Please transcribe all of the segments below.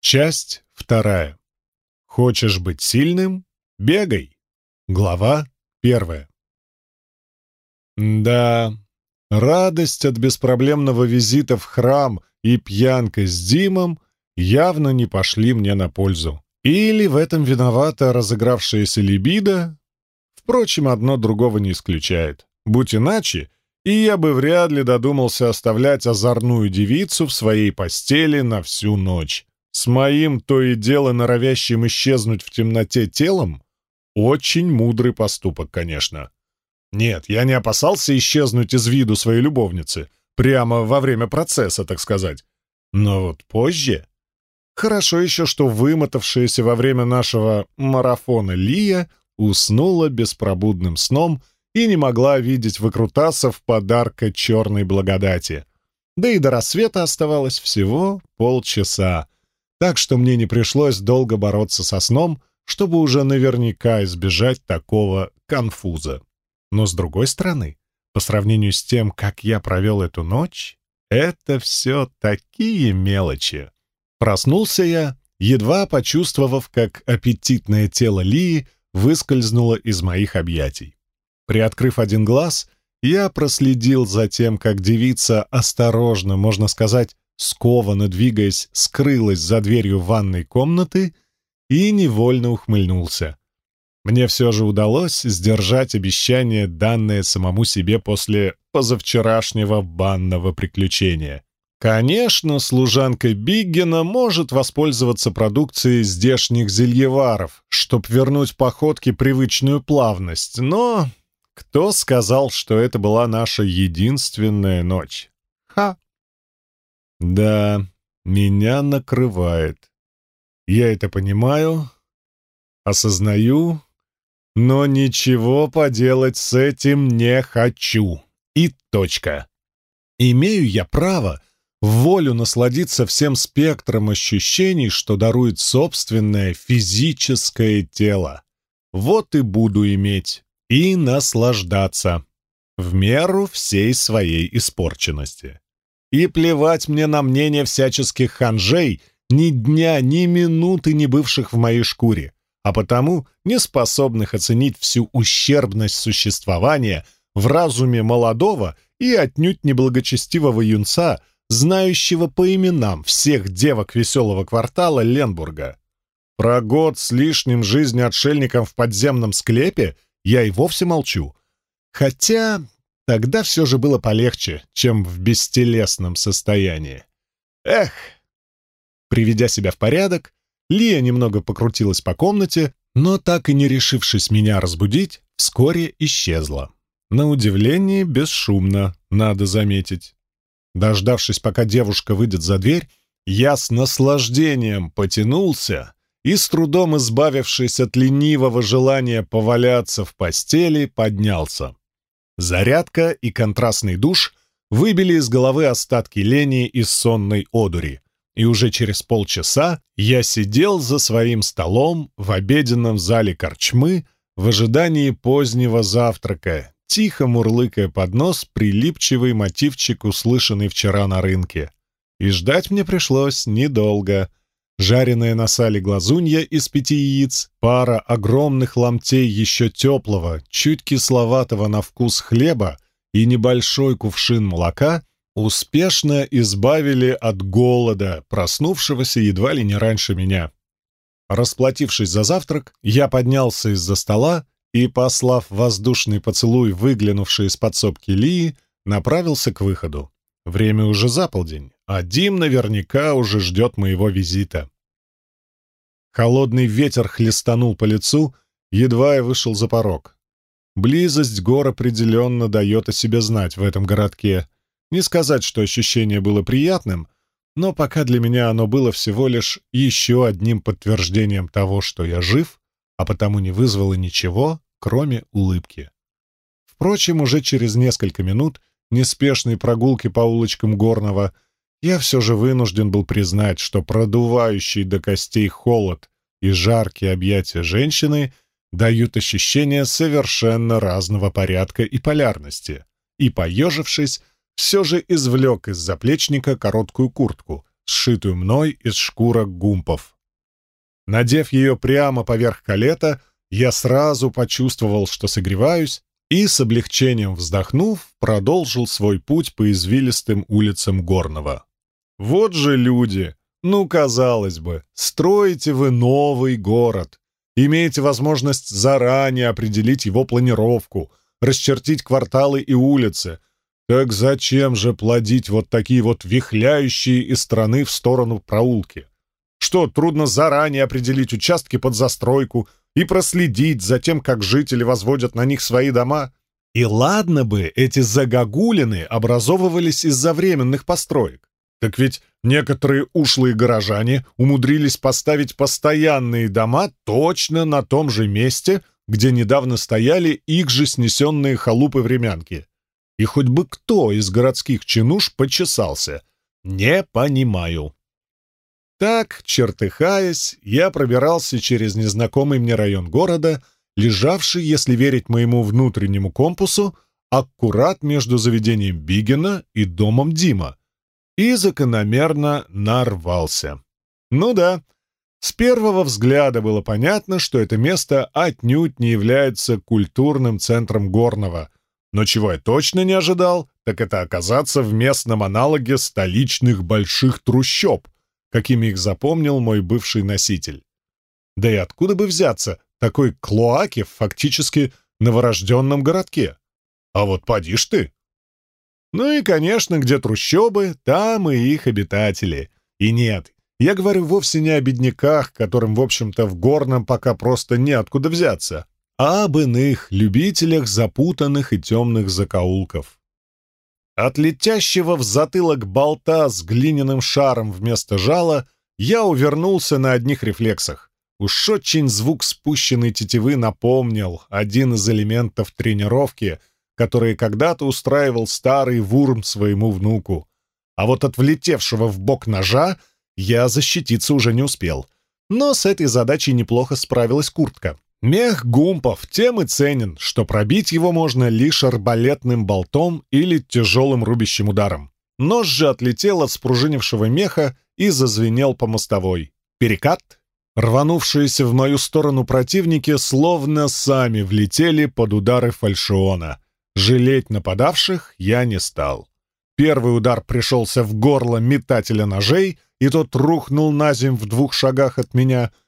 Часть вторая. Хочешь быть сильным? Бегай. Глава первая. Да, радость от беспроблемного визита в храм и пьянка с Димом явно не пошли мне на пользу. Или в этом виновата разыгравшаяся либидо? Впрочем, одно другого не исключает. Будь иначе, и я бы вряд ли додумался оставлять озорную девицу в своей постели на всю ночь. С моим то и дело норовящим исчезнуть в темноте телом очень мудрый поступок, конечно. Нет, я не опасался исчезнуть из виду своей любовницы, прямо во время процесса, так сказать. Но вот позже... Хорошо еще, что вымотавшаяся во время нашего марафона Лия уснула беспробудным сном и не могла видеть выкрутасов подарка черной благодати. Да и до рассвета оставалось всего полчаса, так что мне не пришлось долго бороться со сном, чтобы уже наверняка избежать такого конфуза. Но с другой стороны, по сравнению с тем, как я провел эту ночь, это все такие мелочи. Проснулся я, едва почувствовав, как аппетитное тело Лии выскользнуло из моих объятий. Приоткрыв один глаз, я проследил за тем, как девица осторожно, можно сказать, скованно двигаясь, скрылась за дверью ванной комнаты и невольно ухмыльнулся. Мне все же удалось сдержать обещание, данное самому себе после позавчерашнего банного приключения. Конечно, служанка Биггена может воспользоваться продукцией здешних зельеваров, чтоб вернуть походке привычную плавность, но кто сказал, что это была наша единственная ночь? Ха! Да, меня накрывает. Я это понимаю, осознаю, но ничего поделать с этим не хочу. И точка. Имею я право волю насладиться всем спектром ощущений, что дарует собственное физическое тело. Вот и буду иметь. И наслаждаться. В меру всей своей испорченности. И плевать мне на мнение всяческих ханжей, ни дня, ни минуты не бывших в моей шкуре, а потому не способных оценить всю ущербность существования в разуме молодого и отнюдь неблагочестивого юнца, знающего по именам всех девок веселого квартала Ленбурга. Про год с лишним жизни отшельником в подземном склепе я и вовсе молчу. Хотя Тогда все же было полегче, чем в бестелесном состоянии. Эх! Приведя себя в порядок, Лия немного покрутилась по комнате, но так и не решившись меня разбудить, вскоре исчезла. На удивление, бесшумно, надо заметить. Дождавшись, пока девушка выйдет за дверь, я с наслаждением потянулся и, с трудом избавившись от ленивого желания поваляться в постели, поднялся. Зарядка и контрастный душ выбили из головы остатки лени и сонной одури, и уже через полчаса я сидел за своим столом в обеденном зале корчмы в ожидании позднего завтрака, тихо мурлыкая под нос прилипчивый мотивчик, услышанный вчера на рынке. И ждать мне пришлось недолго — жареная на сале глазунья из пяти яиц, пара огромных ломтей еще теплого, чуть кисловатого на вкус хлеба и небольшой кувшин молока успешно избавили от голода, проснувшегося едва ли не раньше меня. Расплатившись за завтрак, я поднялся из-за стола и, послав воздушный поцелуй выглянувшей из подсобки Лии, направился к выходу. Время уже за полдень, а Дим наверняка уже ждет моего визита. Холодный ветер хлестанул по лицу, едва я вышел за порог. Близость гор определенно дает о себе знать в этом городке. Не сказать, что ощущение было приятным, но пока для меня оно было всего лишь еще одним подтверждением того, что я жив, а потому не вызвало ничего, кроме улыбки. Впрочем, уже через несколько минут неспешной прогулки по улочкам Горного — я все же вынужден был признать, что продувающий до костей холод и жаркие объятия женщины дают ощущение совершенно разного порядка и полярности, и, поежившись, все же извлек из заплечника короткую куртку, сшитую мной из шкурок гумпов. Надев ее прямо поверх калета, я сразу почувствовал, что согреваюсь, и, с облегчением вздохнув, продолжил свой путь по извилистым улицам Горного. Вот же люди! Ну, казалось бы, строите вы новый город, имеете возможность заранее определить его планировку, расчертить кварталы и улицы. Так зачем же плодить вот такие вот вихляющие из страны в сторону проулки? Что, трудно заранее определить участки под застройку и проследить за тем, как жители возводят на них свои дома? И ладно бы эти загогулины образовывались из-за временных построек. Так ведь некоторые ушлые горожане умудрились поставить постоянные дома точно на том же месте, где недавно стояли их же снесенные халупы-времянки. И хоть бы кто из городских чинуш почесался. Не понимаю. Так, чертыхаясь, я пробирался через незнакомый мне район города, лежавший, если верить моему внутреннему компасу, аккурат между заведением Бигена и домом Дима, и закономерно нарвался. Ну да, с первого взгляда было понятно, что это место отнюдь не является культурным центром Горного, но чего я точно не ожидал, так это оказаться в местном аналоге столичных больших трущоб — какими их запомнил мой бывший носитель. Да и откуда бы взяться такой клоаки в фактически новорожденном городке? А вот поди ж ты! Ну и, конечно, где трущобы, там и их обитатели. И нет, я говорю вовсе не о бедняках, которым, в общем-то, в горном пока просто неоткуда взяться, а об иных любителях запутанных и темных закоулков. От летящего в затылок болта с глиняным шаром вместо жала я увернулся на одних рефлексах. Уж очень звук спущенной тетивы напомнил один из элементов тренировки, которые когда-то устраивал старый вурм своему внуку. А вот от влетевшего в бок ножа я защититься уже не успел. Но с этой задачей неплохо справилась куртка. Мех гумпов тем и ценен, что пробить его можно лишь арбалетным болтом или тяжелым рубящим ударом. Нож же отлетел от спружинившего меха и зазвенел по мостовой. Перекат. Рванувшиеся в мою сторону противники словно сами влетели под удары фальшиона. Жалеть нападавших я не стал. Первый удар пришелся в горло метателя ножей, и тот рухнул на земь в двух шагах от меня —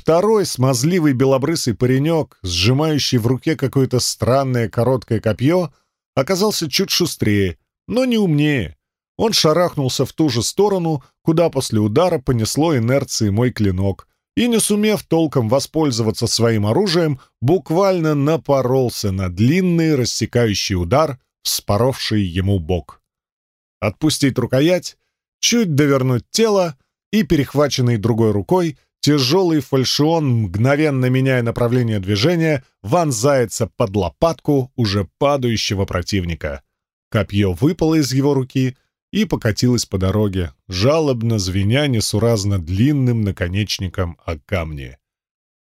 Второй смазливый белобрысый паренек, сжимающий в руке какое-то странное короткое копье, оказался чуть шустрее, но не умнее. Он шарахнулся в ту же сторону, куда после удара понесло инерции мой клинок, и, не сумев толком воспользоваться своим оружием, буквально напоролся на длинный рассекающий удар, вспоровший ему бок. Отпустить рукоять, чуть довернуть тело и, перехваченный другой рукой, Тяжелый фальшион, мгновенно меняя направление движения, вонзается под лопатку уже падающего противника. Копье выпало из его руки и покатилось по дороге, жалобно звеня несуразно длинным наконечником о камни.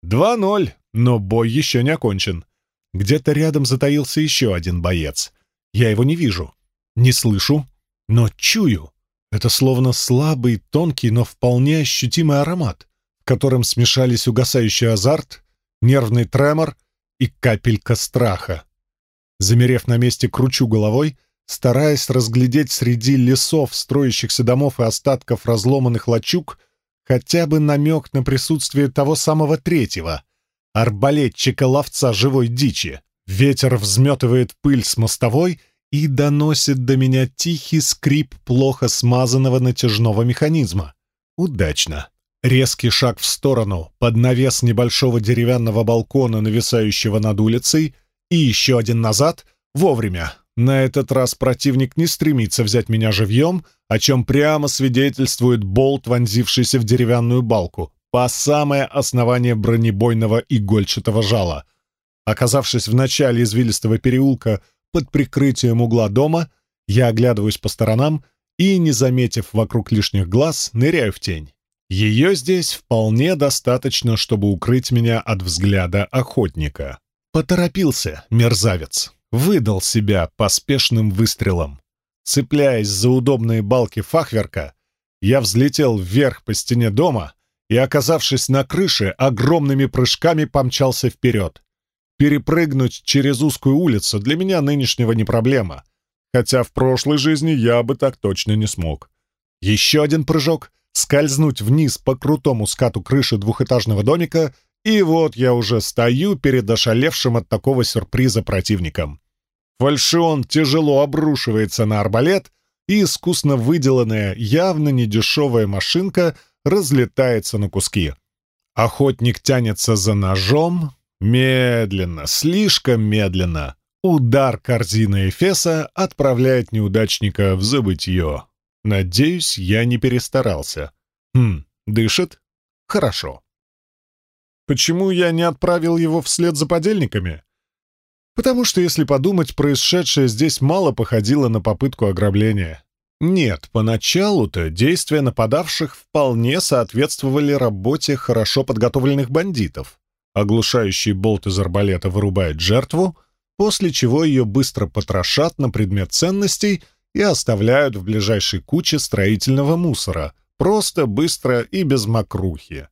Два ноль, но бой еще не окончен. Где-то рядом затаился еще один боец. Я его не вижу, не слышу, но чую. Это словно слабый, тонкий, но вполне ощутимый аромат которым смешались угасающий азарт, нервный тремор и капелька страха. Замерев на месте, кручу головой, стараясь разглядеть среди лесов, строящихся домов и остатков разломанных лачуг хотя бы намек на присутствие того самого третьего — арбалетчика-ловца живой дичи. Ветер взметывает пыль с мостовой и доносит до меня тихий скрип плохо смазанного натяжного механизма. Удачно. Резкий шаг в сторону, под навес небольшого деревянного балкона, нависающего над улицей, и еще один назад, вовремя. На этот раз противник не стремится взять меня живьем, о чем прямо свидетельствует болт, вонзившийся в деревянную балку, по самое основание бронебойного игольчатого жала. Оказавшись в начале извилистого переулка под прикрытием угла дома, я оглядываюсь по сторонам и, не заметив вокруг лишних глаз, ныряю в тень. Ее здесь вполне достаточно, чтобы укрыть меня от взгляда охотника. Поторопился, мерзавец. Выдал себя поспешным выстрелом. Цепляясь за удобные балки фахверка, я взлетел вверх по стене дома и, оказавшись на крыше, огромными прыжками помчался вперед. Перепрыгнуть через узкую улицу для меня нынешнего не проблема, хотя в прошлой жизни я бы так точно не смог. Еще один прыжок, скользнуть вниз по крутому скату крыши двухэтажного домика, и вот я уже стою перед ошалевшим от такого сюрприза противником. Фальшион тяжело обрушивается на арбалет, и искусно выделанная, явно недешевая машинка разлетается на куски. Охотник тянется за ножом, медленно, слишком медленно. Удар корзины Эфеса отправляет неудачника в забытье. Надеюсь, я не перестарался. Хм, дышит? Хорошо. Почему я не отправил его вслед за подельниками? Потому что, если подумать, происшедшее здесь мало походило на попытку ограбления. Нет, поначалу-то действия нападавших вполне соответствовали работе хорошо подготовленных бандитов. Оглушающий болт из арбалета вырубает жертву, после чего ее быстро потрошат на предмет ценностей и оставляют в ближайшей куче строительного мусора, просто, быстро и без мокрухи.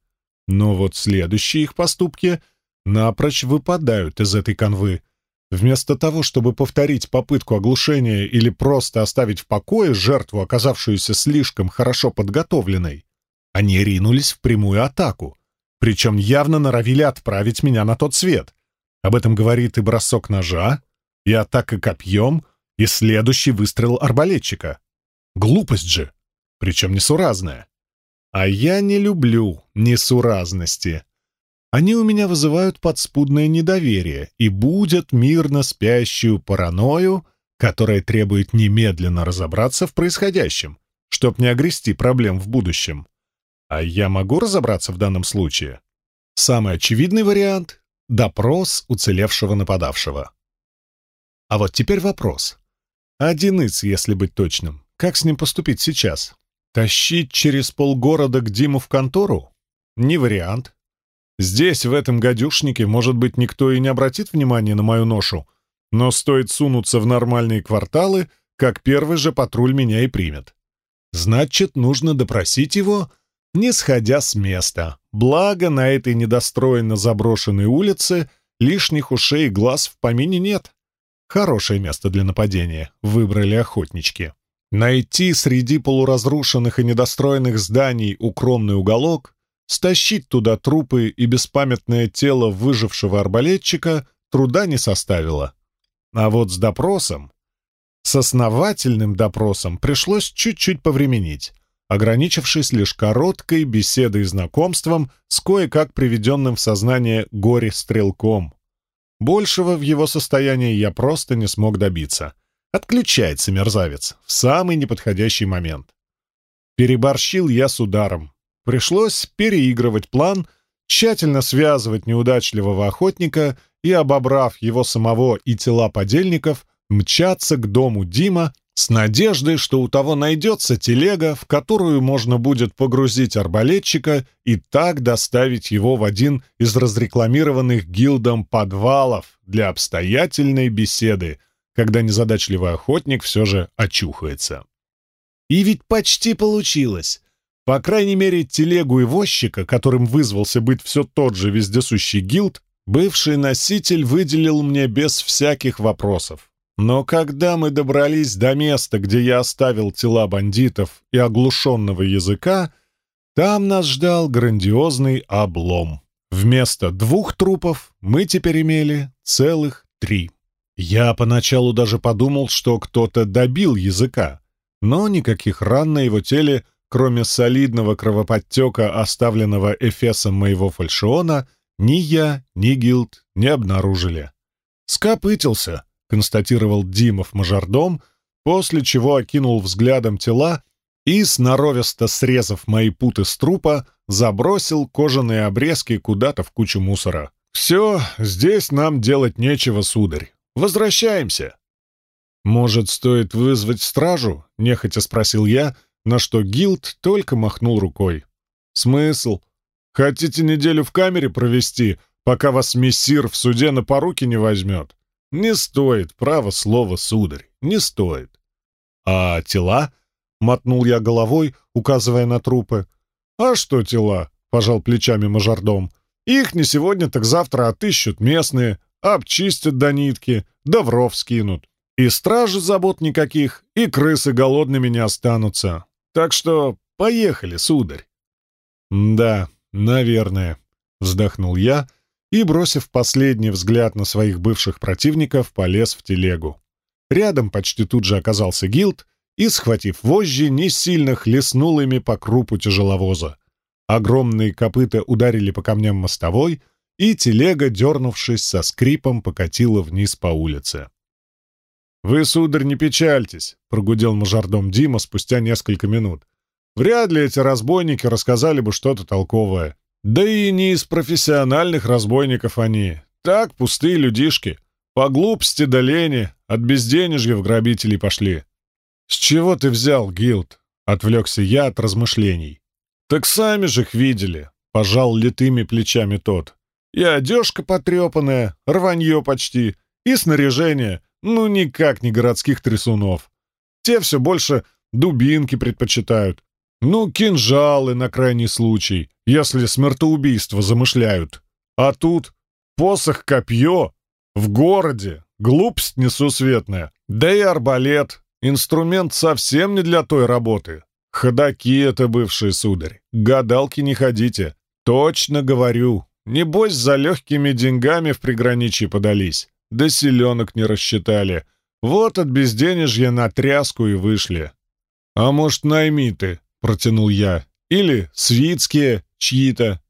Но вот следующие их поступки напрочь выпадают из этой канвы. Вместо того, чтобы повторить попытку оглушения или просто оставить в покое жертву, оказавшуюся слишком хорошо подготовленной, они ринулись в прямую атаку, причем явно норовили отправить меня на тот свет. Об этом говорит и бросок ножа, и атака копьем, и следующий выстрел арбалетчика. Глупость же, причем несуразная. А я не люблю несуразности. Они у меня вызывают подспудное недоверие и будут мирно спящую паранойю, которая требует немедленно разобраться в происходящем, чтоб не огрести проблем в будущем. А я могу разобраться в данном случае? Самый очевидный вариант — допрос уцелевшего нападавшего. А вот теперь вопрос. Одиныц, если быть точным. Как с ним поступить сейчас? Тащить через полгорода к Диму в контору? Не вариант. Здесь, в этом гадюшнике, может быть, никто и не обратит внимания на мою ношу, но стоит сунуться в нормальные кварталы, как первый же патруль меня и примет. Значит, нужно допросить его, не сходя с места. Благо, на этой недостроенно заброшенной улице лишних ушей и глаз в помине нет. Хорошее место для нападения выбрали охотнички. Найти среди полуразрушенных и недостроенных зданий укромный уголок Стащить туда трупы и беспамятное тело выжившего арбалетчика труда не составило. А вот с допросом, с основательным допросом пришлось чуть-чуть повременить, ограничившись лишь короткой беседой и знакомством с кое-как приведенным в сознание горе-стрелком. Большего в его состоянии я просто не смог добиться. Отключается мерзавец в самый неподходящий момент. Переборщил я с ударом, Пришлось переигрывать план, тщательно связывать неудачливого охотника и, обобрав его самого и тела подельников, мчаться к дому Дима с надеждой, что у того найдется телега, в которую можно будет погрузить арбалетчика и так доставить его в один из разрекламированных гилдом подвалов для обстоятельной беседы, когда незадачливый охотник все же очухается. И ведь почти получилось. По крайней мере, телегу и возчика, которым вызвался быть все тот же вездесущий гилд, бывший носитель выделил мне без всяких вопросов. Но когда мы добрались до места, где я оставил тела бандитов и оглушенного языка, там нас ждал грандиозный облом. Вместо двух трупов мы теперь имели целых три. Я поначалу даже подумал, что кто-то добил языка, но никаких ран на его теле Кроме солидного кровоподтека, оставленного эфесом моего фальшиона, ни я, ни Гилд не обнаружили. «Скопытился», — констатировал Димов мажордом, после чего окинул взглядом тела и, сноровисто срезав мои путы с трупа, забросил кожаные обрезки куда-то в кучу мусора. «Все, здесь нам делать нечего, сударь. Возвращаемся». «Может, стоит вызвать стражу?» — нехотя спросил я, — на что Гилд только махнул рукой. «Смысл? Хотите неделю в камере провести, пока вас мессир в суде на поруки не возьмет? Не стоит, право слово, сударь, не стоит. А тела? — мотнул я головой, указывая на трупы. «А что тела?» — пожал плечами мажордом. «Их не сегодня, так завтра отыщут местные, обчистят до нитки, да в ров скинут. И стражи забот никаких, и крысы голодными не останутся. Так что поехали, сударь». «Да, наверное», — вздохнул я и, бросив последний взгляд на своих бывших противников, полез в телегу. Рядом почти тут же оказался Гилд и, схватив вожжи, не сильно хлестнул ими по крупу тяжеловоза. Огромные копыта ударили по камням мостовой, и телега, дернувшись, со скрипом покатила вниз по улице. «Вы, сударь, не печальтесь», — прогудел мажордом Дима спустя несколько минут. «Вряд ли эти разбойники рассказали бы что-то толковое. Да и не из профессиональных разбойников они. Так, пустые людишки. По глупости да лени, от безденежья в грабителей пошли. «С чего ты взял, Гилд?» — отвлекся я от размышлений. «Так сами же их видели», — пожал литыми плечами тот. «И одежка потрепанная, рванье почти, и снаряжение, ну никак не городских трясунов. Те все больше дубинки предпочитают. Ну, кинжалы на крайний случай, если смертоубийство замышляют. А тут посох-копье в городе, глупость несусветная, да и арбалет, инструмент совсем не для той работы. Ходаки это бывшие, сударь, гадалки не ходите. Точно говорю, небось за легкими деньгами в приграничье подались, да селенок не рассчитали. Вот от безденежья на тряску и вышли. А может, наймиты, протянул я, или свитские чьи-то.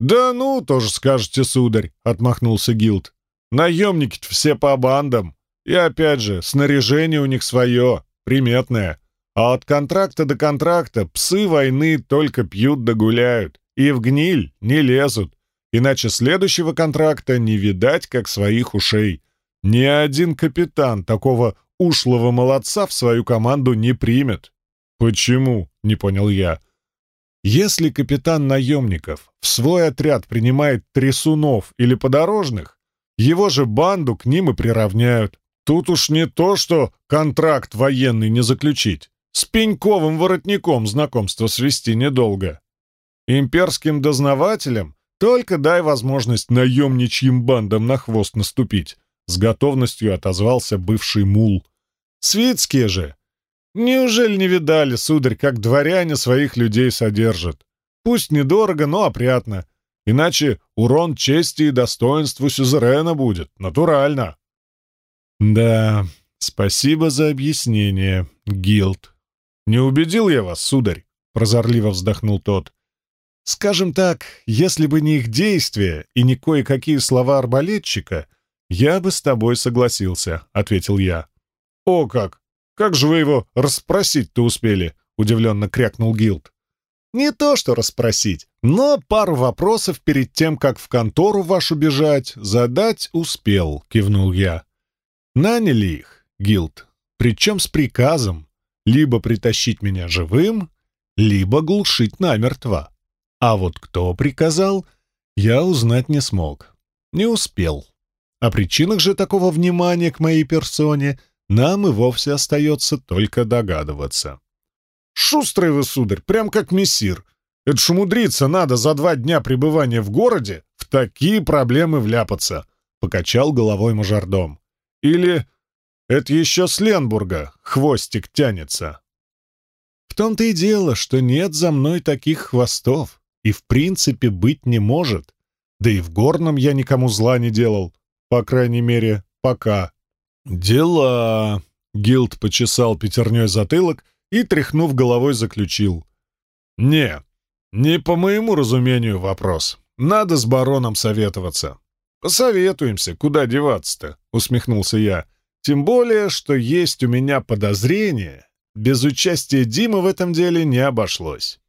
«Да ну, тоже скажете, сударь», — отмахнулся Гилд. наемники все по бандам. И опять же, снаряжение у них свое, приметное. А от контракта до контракта псы войны только пьют да гуляют. И в гниль не лезут. Иначе следующего контракта не видать, как своих ушей. Ни один капитан такого ушлого молодца в свою команду не примет. «Почему?» — не понял я. Если капитан наемников в свой отряд принимает трясунов или подорожных, его же банду к ним и приравняют. Тут уж не то, что контракт военный не заключить. С пеньковым воротником знакомство свести недолго. Имперским дознавателям только дай возможность наемничьим бандам на хвост наступить. С готовностью отозвался бывший мул. Свитские же Неужели не видали, сударь, как дворяне своих людей содержат? Пусть недорого, но опрятно. Иначе урон чести и достоинству сюзерена будет. Натурально. Да, спасибо за объяснение, Гилд. Не убедил я вас, сударь, прозорливо вздохнул тот. Скажем так, если бы не их действия и не кое-какие слова арбалетчика, я бы с тобой согласился, ответил я. О как! Как же вы его расспросить-то успели?» — удивленно крякнул Гилд. «Не то что расспросить, но пару вопросов перед тем, как в контору вашу бежать, задать успел», — кивнул я. «Наняли их, Гилд, причем с приказом либо притащить меня живым, либо глушить намертво. А вот кто приказал, я узнать не смог. Не успел. О причинах же такого внимания к моей персоне нам и вовсе остается только догадываться. «Шустрый вы, сударь, прям как мессир. Это ж умудриться надо за два дня пребывания в городе в такие проблемы вляпаться», — покачал головой мажордом. «Или это еще с Ленбурга хвостик тянется?» «В том-то и дело, что нет за мной таких хвостов, и в принципе быть не может. Да и в горном я никому зла не делал, по крайней мере, пока». «Дела!» — Гилд почесал пятерней затылок и, тряхнув головой, заключил. «Не, не по моему разумению вопрос. Надо с бароном советоваться». «Посоветуемся, куда деваться-то?» — усмехнулся я. «Тем более, что есть у меня подозрение. Без участия Димы в этом деле не обошлось».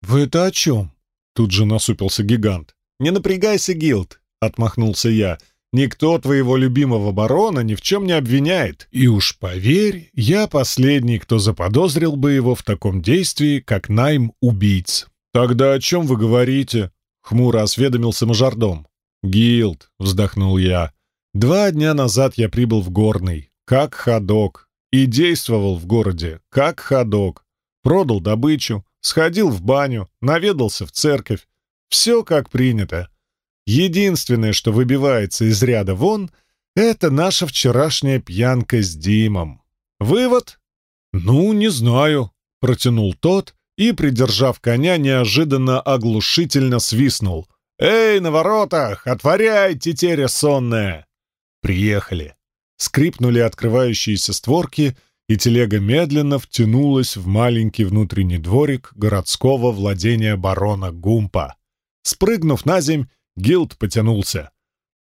«Вы это о чем?» — тут же насупился гигант. «Не напрягайся, Гилд», — отмахнулся я. Никто твоего любимого барона ни в чем не обвиняет. И уж поверь, я последний, кто заподозрил бы его в таком действии, как найм убийц. Тогда о чем вы говорите? Хмуро осведомился мажордом. Гилд, вздохнул я. Два дня назад я прибыл в Горный, как ходок, и действовал в городе, как ходок. Продал добычу, сходил в баню, наведался в церковь. Все как принято. Единственное, что выбивается из ряда вон, это наша вчерашняя пьянка с Димом. Вывод? Ну, не знаю, протянул тот и, придержав коня, неожиданно оглушительно свистнул. «Эй, на воротах! Отворяй, тетеря сонная!» Приехали. Скрипнули открывающиеся створки, и телега медленно втянулась в маленький внутренний дворик городского владения барона Гумпа. Спрыгнув на земь, Гилд потянулся.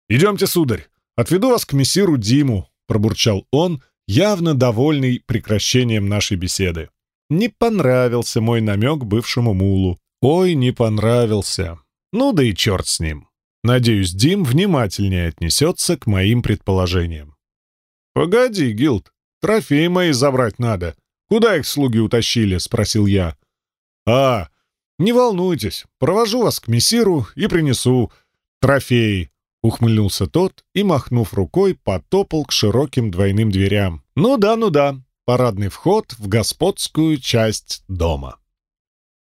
«Идемте, сударь, отведу вас к мессиру Диму», — пробурчал он, явно довольный прекращением нашей беседы. Не понравился мой намек бывшему мулу. Ой, не понравился. Ну да и черт с ним. Надеюсь, Дим внимательнее отнесется к моим предположениям. «Погоди, Гилд, трофеи мои забрать надо. Куда их слуги утащили?» — спросил я. «А, не волнуйтесь, провожу вас к мессиру и принесу трофеи», — ухмыльнулся тот и, махнув рукой, потопал к широким двойным дверям. «Ну да, ну да, парадный вход в господскую часть дома».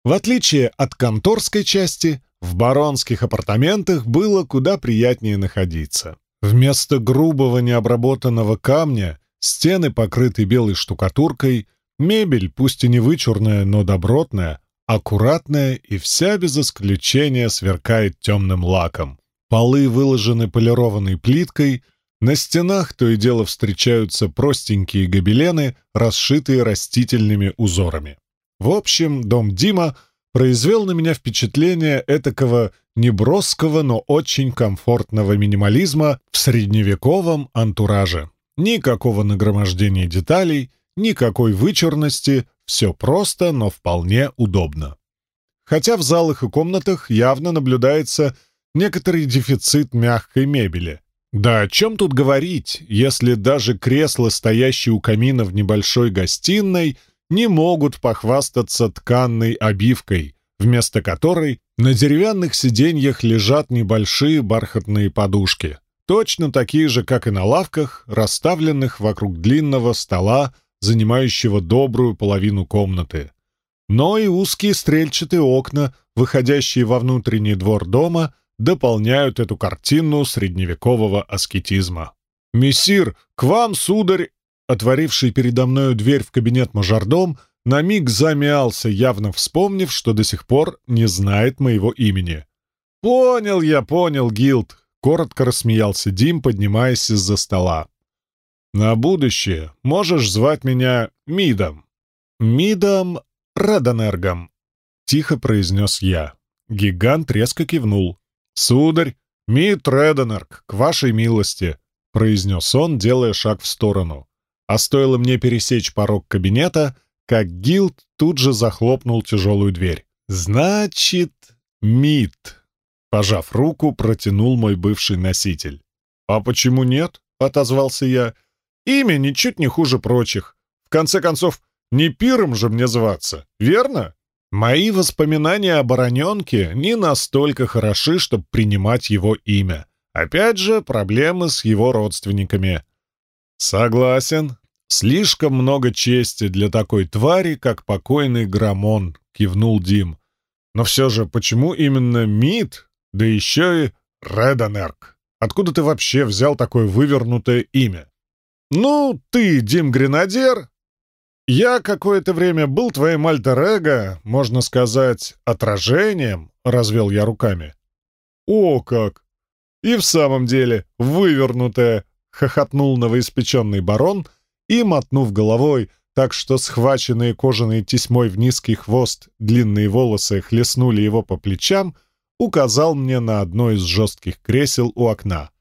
В отличие от конторской части, в баронских апартаментах было куда приятнее находиться. Вместо грубого необработанного камня стены покрыты белой штукатуркой, мебель, пусть и не вычурная, но добротная, аккуратная и вся без исключения сверкает темным лаком. Полы выложены полированной плиткой, на стенах то и дело встречаются простенькие гобелены, расшитые растительными узорами. В общем, дом Дима — произвел на меня впечатление этакого неброского, но очень комфортного минимализма в средневековом антураже. Никакого нагромождения деталей, никакой вычурности, все просто, но вполне удобно. Хотя в залах и комнатах явно наблюдается некоторый дефицит мягкой мебели. Да о чем тут говорить, если даже кресла, стоящие у камина в небольшой гостиной, не могут похвастаться тканной обивкой, вместо которой на деревянных сиденьях лежат небольшие бархатные подушки, точно такие же, как и на лавках, расставленных вокруг длинного стола, занимающего добрую половину комнаты. Но и узкие стрельчатые окна, выходящие во внутренний двор дома, дополняют эту картину средневекового аскетизма. «Мессир, к вам, сударь, Отворивший передо мною дверь в кабинет мажордом на миг замялся, явно вспомнив, что до сих пор не знает моего имени. «Понял я, понял, Гилд», — коротко рассмеялся Дим, поднимаясь из-за стола. «На будущее можешь звать меня Мидом». «Мидом Реденергом», — тихо произнес я. Гигант резко кивнул. «Сударь, Мид Реденерг, к вашей милости», — произнес он, делая шаг в сторону. А стоило мне пересечь порог кабинета, как Гилд тут же захлопнул тяжелую дверь. «Значит, МИД», — пожав руку, протянул мой бывший носитель. «А почему нет?» — отозвался я. «Имя ничуть не хуже прочих. В конце концов, не пиром же мне зваться, верно?» Мои воспоминания о Бароненке не настолько хороши, чтобы принимать его имя. Опять же, проблемы с его родственниками. «Согласен. Слишком много чести для такой твари, как покойный Грамон», — кивнул Дим. «Но все же, почему именно Мид, да еще и Редонерк? Откуда ты вообще взял такое вывернутое имя?» «Ну, ты, Дим Гренадер, я какое-то время был твоим альтер можно сказать, отражением», — развел я руками. «О как! И в самом деле, вывернутое!» — хохотнул новоиспеченный барон и, мотнув головой, так что схваченные кожаной тесьмой в низкий хвост длинные волосы хлестнули его по плечам, указал мне на одно из жестких кресел у окна.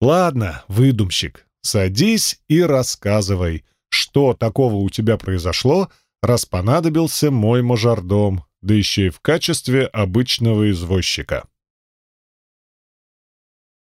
«Ладно, выдумщик, садись и рассказывай, что такого у тебя произошло, раз понадобился мой мажордом, да еще и в качестве обычного извозчика».